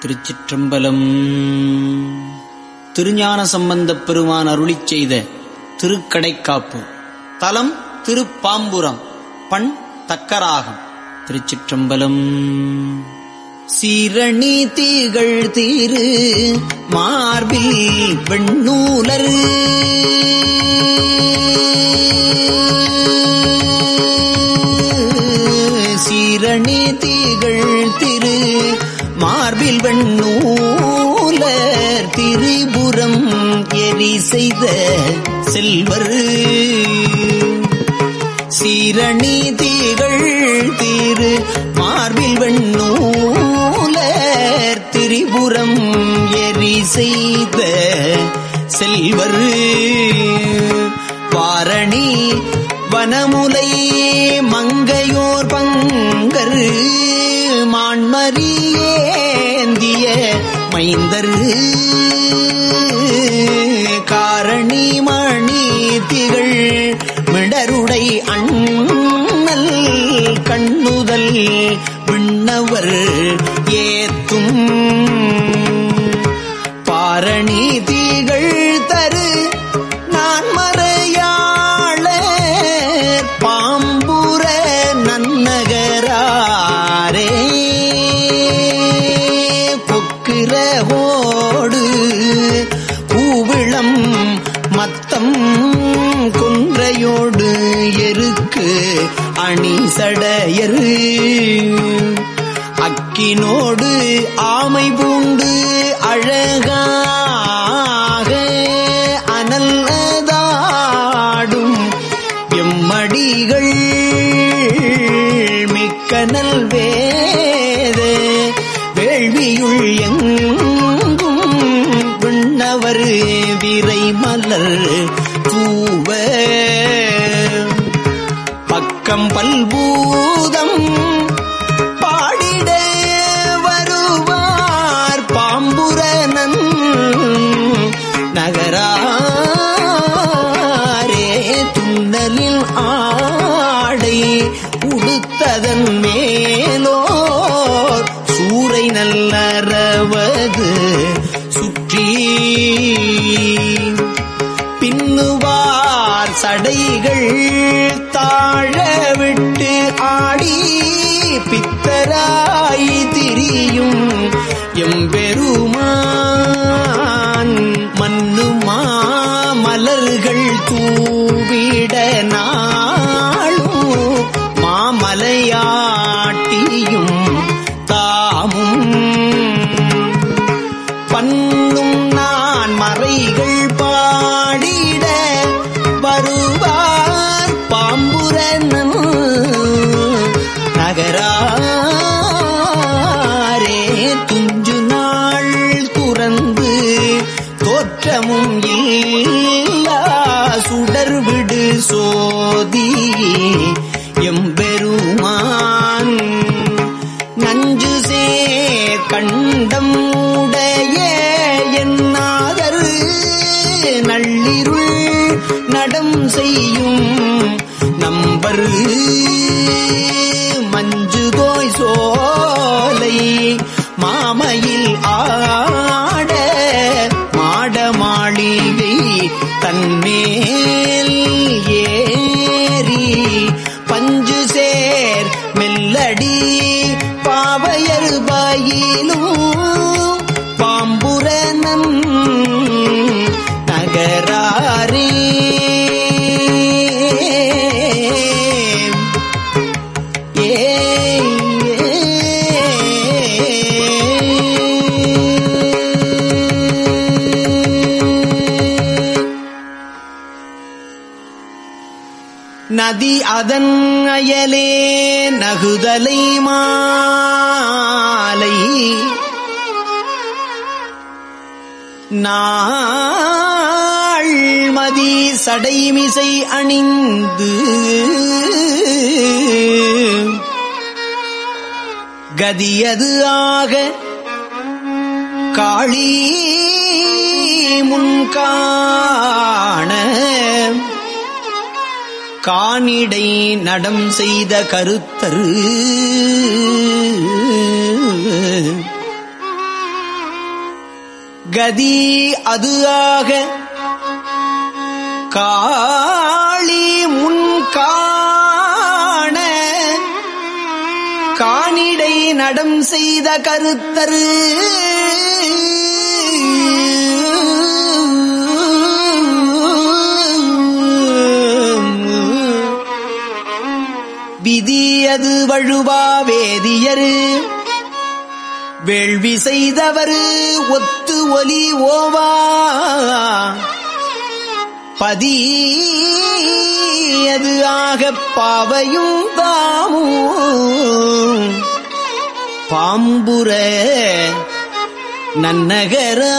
திருச்சிற்றம்பலம். திருஞான சம்பந்தப் பெருமான் அருளி செய்த திருக்கடைக்காப்பு. தலம் திருப்பாம்புரம். பண் தக்கராகம். திருச்சிற்றம்பலம். சீரணி தீகள் தீரு மார்பில் பெண்ணூலரு செல்வர். சீரணி தீகள் தீரு மார்பில் வெண்ணூலர் திரிபுரம் எரி செய்த செல்வர். பாரணி வனமுலை மங்கையோர் பங்கர் மான்மரியேந்திய மைந்தர். விண்ணவர் ஏத்தும் சடையோடு எருக்கு அணி சடையரு. அக்கினோடு ஆமை பூண்டு அழகாக அனல்தாடும் எம்மடிகள் மிக்கனல் வேத வேள்வியுள் எங்கும் விண்ணவர் விரை மலர் பூவே பக்கம் பல்பூதம் பாடிட வருவார் பாம்புரனன். நகராரே துன்னலில் ஆடை உடுத்ததன் துஞ்சு நாள் துறந்து தோற்றமும் இல்லா சுடர்விடு சோதி எம்பெருமான். நஞ்சு சே கண்டம் உடைய என்னாதரு நள்ளிருள் நடம் செய்யும் நம்பரு. அதன் அயலே நகுதலை மாலை. நாள்மதி சடைமிசை அணிந்து கதியது ஆக காளி முன்காண காணிடை நடம் செய்த கருத்தரு. கதி அது ஆக காளி முன் காண காணிடை நடம் செய்த கருத்தரு. செய்தவர் ஒத்து ஒலி ஓவா. பதி அது ஆகப் பாவையும் தாமும் பாம்புர நன்னகரா.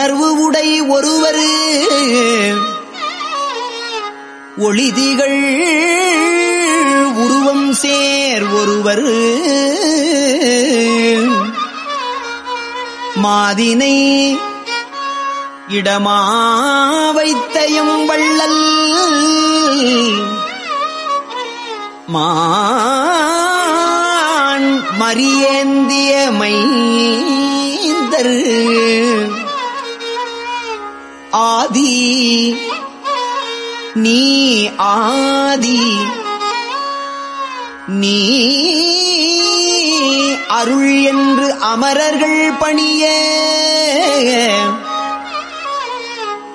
உணர்வு உடை ஒருவர். ஒளிதிகள் உருவம் சேர் ஒருவர். மாதினை இடமா வைத்தயம் வள்ளல். மான் மரியேந்திய மைந்தர். நீ ஆதி. நீ அருள் என்று அமரர்கள் பணிய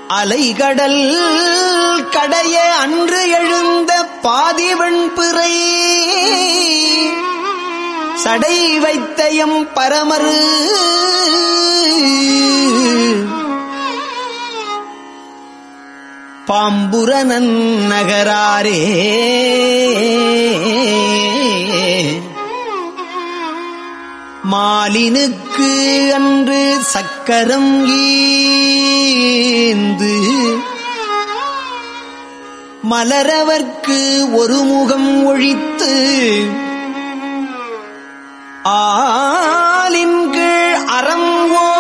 அலைகடல் கடைய அன்று எழுந்த பாதிவன் பிறை. சடை வைத்தயம் பரமரு. பாம்புரனன் நகராரே மாலினுக்கு அன்று சக்கரம் ஈந்து மலரவர்க்கு ஒரு முகம் ஒழித்து ஆலின் கீழ் அறம் ஓர்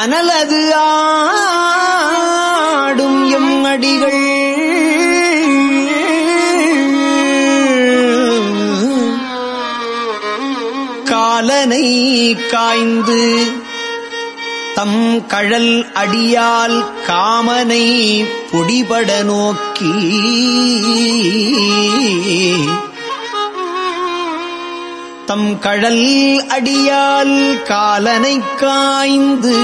அனலது ஆடும் எம் அடிகள். காலனை காய்ந்து தம் கழல் அடியால் காமனை பொடிபட நோக்கி தம் கழல் அடியால் காலனை காய்ந்து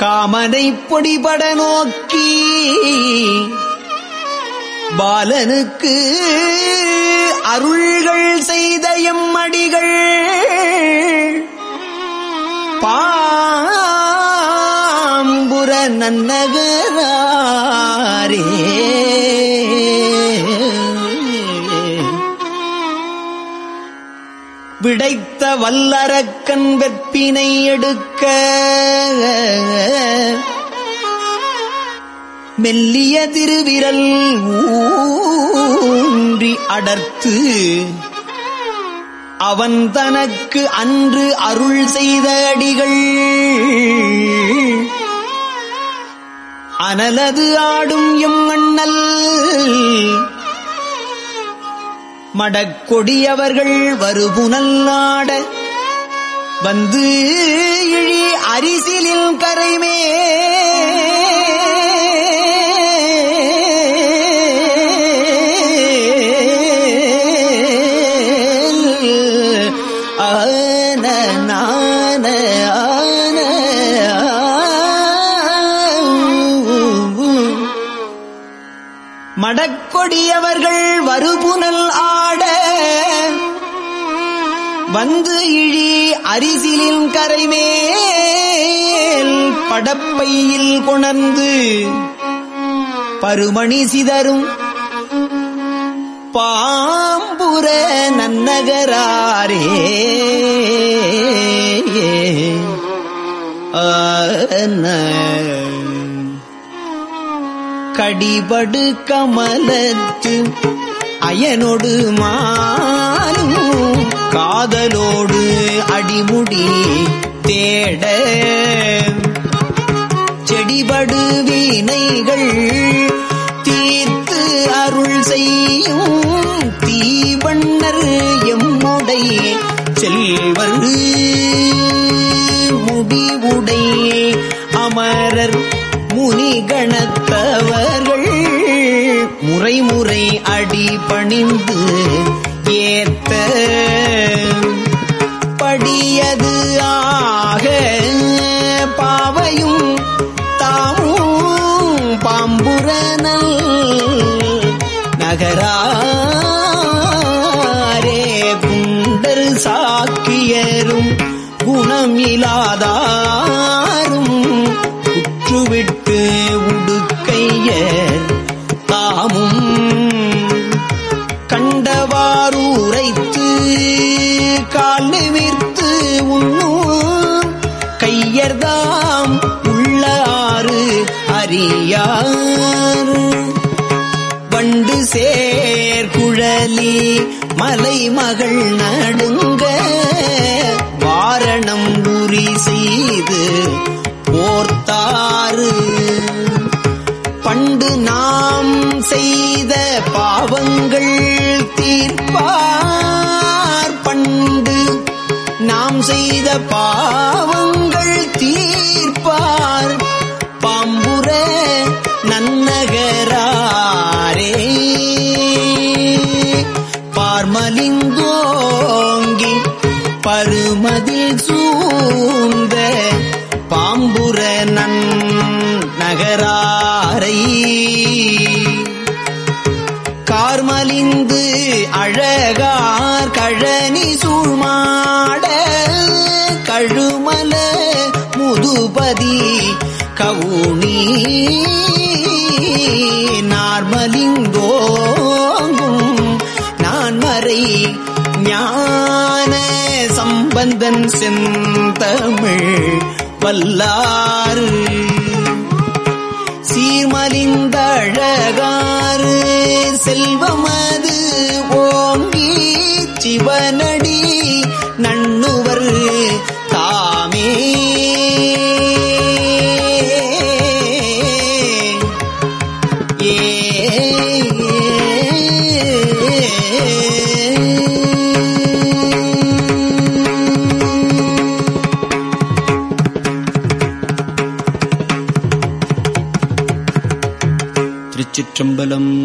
காமனை பொடிபட நோக்கி பாலனுக்கு அருள்கள் செய்த எம்மடிகள் பாம்புர நன்னகரே விடைத்த வல்லரக்கன் வெற்பினை எடுக்க. மெல்லிய திருவிரல் ஊன்றி அடர்த்து. அவன் தனக்கு அன்று அருள் செய்த அடிகள். அனலது ஆடும் எம் அண்ணல். மடக்கொடியவர்கள் வருபுனல்லாட வந்து இழி அரிசிலில் கரைமே. ஆன நான வடக்கொடியவர்கள் வருபுனல் ஆட. வந்து இழி அரிசிலின் கரைமேல் படப்பையில் கொணர்ந்து பருமணி சிதறும். பாம்புர நன்னகராரே. ஆன கடிபடு கமலத்து அயனொடு மாலும் காதலோடு அடிமுடி தேட. செடிபடு வீணைகள் தீர்த்து அருள் செய்யும் தீவண்ணர் எம்முடைய செல்வர். முறை அடி பணிந்து ஏத்த அறியார் வண்டு சேர்குழலி மலைமகள் நடுங்க வாரணம் உரி செய்து பருமதில் சூழ்ந்த பாம்புர நன் நகராரை கார்மலிந்து அழகார் கழனி சூழ்மாட கழுமல முதுபதி கவுனி. நார்மலிங்க சம்பந்தன் செந்தமிழ் வல்லாறு. சீர்மலிந்த அழகாறு செல்வமது ஓங்கி சிவன. திருச்சிற்றம்பலம்